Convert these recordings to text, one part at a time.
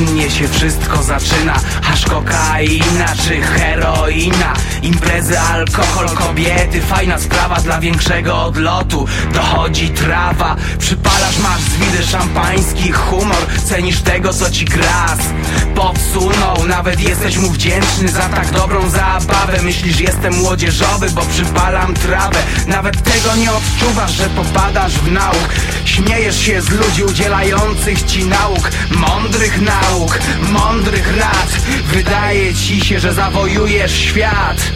niewinnie się wszystko zaczyna. Hasz kokaina czy heroina? Imprezy, alkohol, kobiety. Fajna sprawa dla większego odlotu. Dochodzi trawa. Przypalasz, masz z widy szampański humor. Cenisz tego co ci gras Podsunął, nawet jesteś mu wdzięczny Za tak dobrą zabawę. Myślisz jestem młodzieżowy, bo przypalam trawę. Nawet tego nie odczuwasz, że popadasz w nauk Śmiejesz się z ludzi udzielających ci nauk Mądrych nauk, mądrych rad. Wydaje ci się, że zawojujesz świat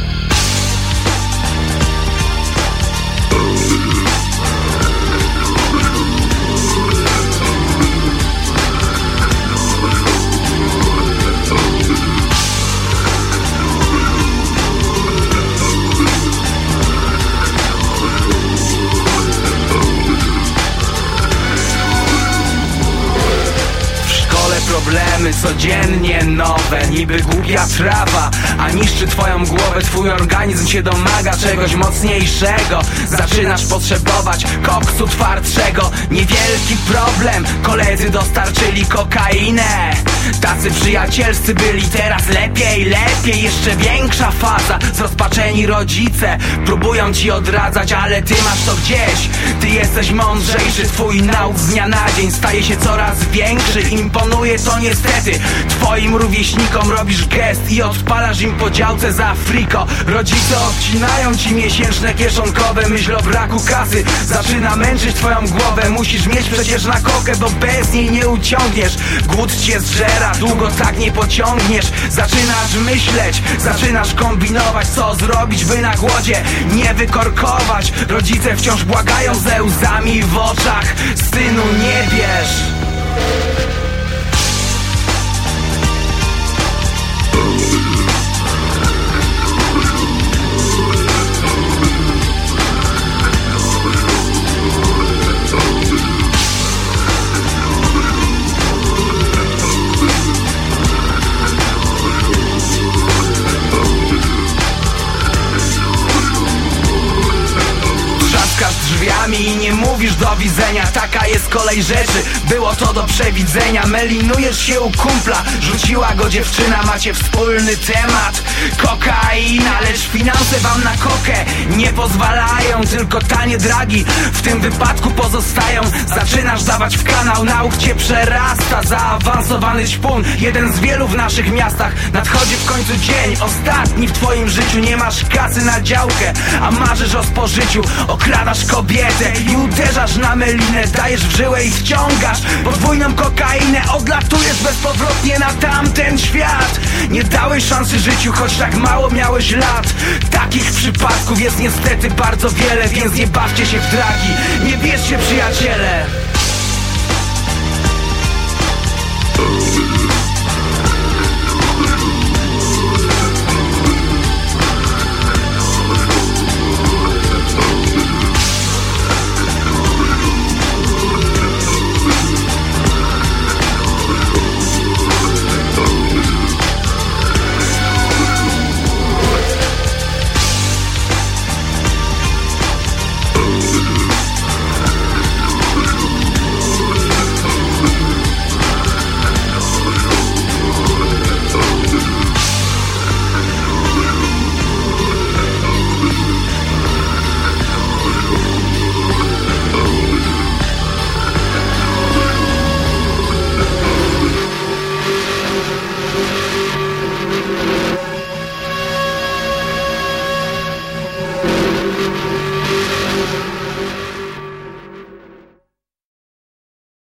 problemy codziennie nowe. Niby głupia trawa, a niszczy twoją głowę. Twój organizm się domaga czegoś mocniejszego. Zaczynasz potrzebować koksu twardszego. Niewielki problem, koledzy dostarczyli kokainę. Tacy przyjacielscy byli, teraz lepiej, lepiej. Jeszcze większa faza, zrozpaczeni rodzice. Próbują ci odradzać, ale ty masz to gdzieś. Ty jesteś mądrzejszy, twój nauk z dnia na dzień Staje się coraz większy, imponuje to niestety. Twoim rówieśnikom robisz gest i odpalasz im po działce za friko. Rodzice odcinają ci miesięczne kieszonkowe Myśl o braku kasy, zaczyna męczyć twoją głowę Musisz mieć przecież na kokę, bo bez niej nie uciągniesz. Głód cię zżera, długo tak nie pociągniesz. Zaczynasz myśleć, zaczynasz kombinować Co zrobić, by na głodzie nie wykorkować. Rodzice wciąż błagają ze łzami w oczach Synu nie bierz nie mówisz do widzenia Taka jest kolej rzeczy, było to do przewidzenia Melinujesz się u kumpla, rzuciła go dziewczyna Macie wspólny temat, kokaina finanse wam na kokę nie pozwalają Tylko tanie dragi. W tym wypadku pozostają. Zaczynasz dawać w kanał, nauk cię przerasta Zaawansowany śpun, jeden z wielu w naszych miastach. Nadchodzi w końcu dzień, ostatni w twoim życiu. Nie masz kasy na działkę, a marzysz o spożyciu. Okradasz kobietę i uderzasz na melinę. Dajesz w żyłę i wciągasz podwójną kokainę Odlatujesz bezpowrotnie na tamten świat. Nie dałeś szansy życiu, choć tak mało miałeś lat Takich przypadków jest niestety bardzo wiele Więc nie bawcie się w dragi, nie bierzcie przyjaciele